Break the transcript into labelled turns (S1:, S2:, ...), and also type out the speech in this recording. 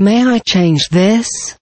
S1: May I change this?